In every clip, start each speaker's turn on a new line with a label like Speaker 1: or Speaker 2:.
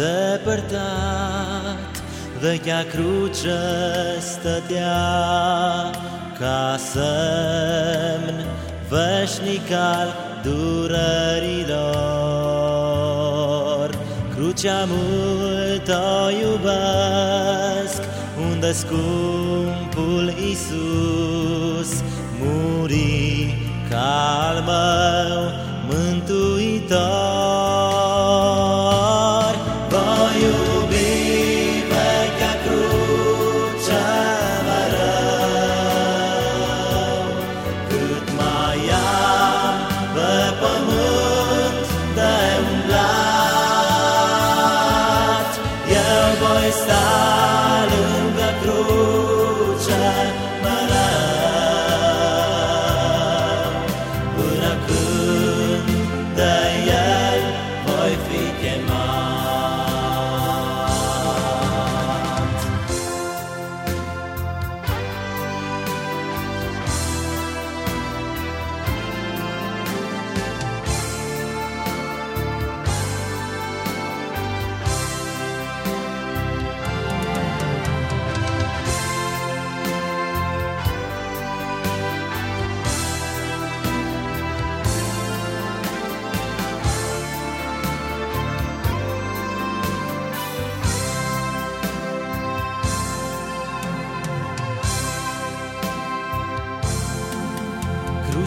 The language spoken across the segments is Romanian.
Speaker 1: depărtat Vechea cruce stătea ca semn veșnic al durărilor Crucea mult o iubesc Unde scumpul Iisus muri ca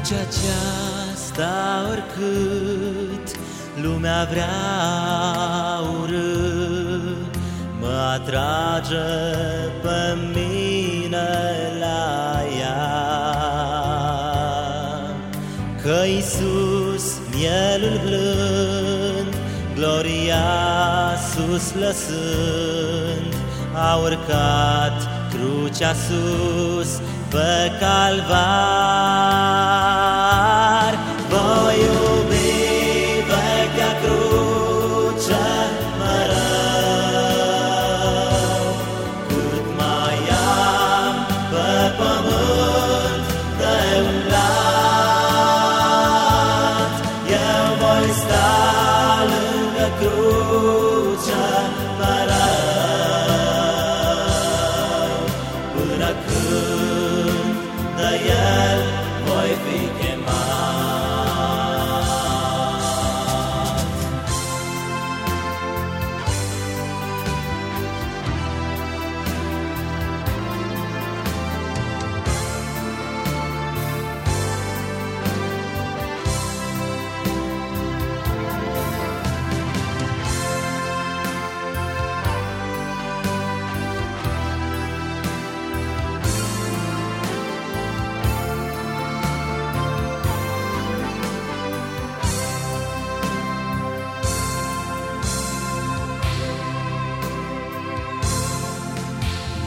Speaker 1: Crucea aceasta oricât lumea vrea urât Mă atrage pe mine la ea. Că Iisus, mielul blând, gloria sus lăsând A urcat crucea sus pe calvar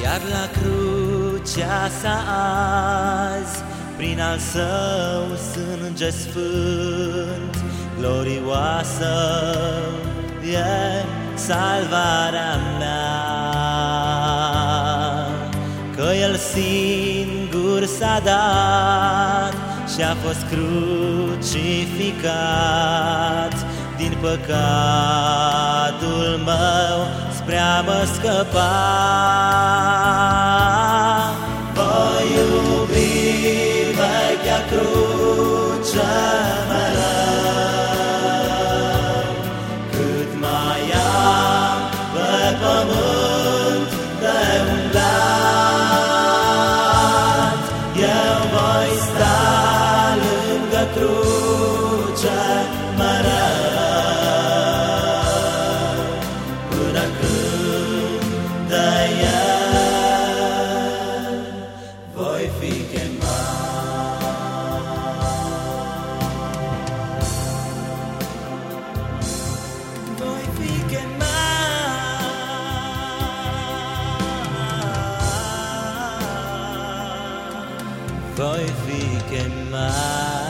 Speaker 1: Iar la crucea sa azi, prin al său sânge sfânt, glorioasă e salvarea mea. Că El singur s-a dat și a fost crucificat din păcatul meu spre a mă scăpa. Toi fi kemar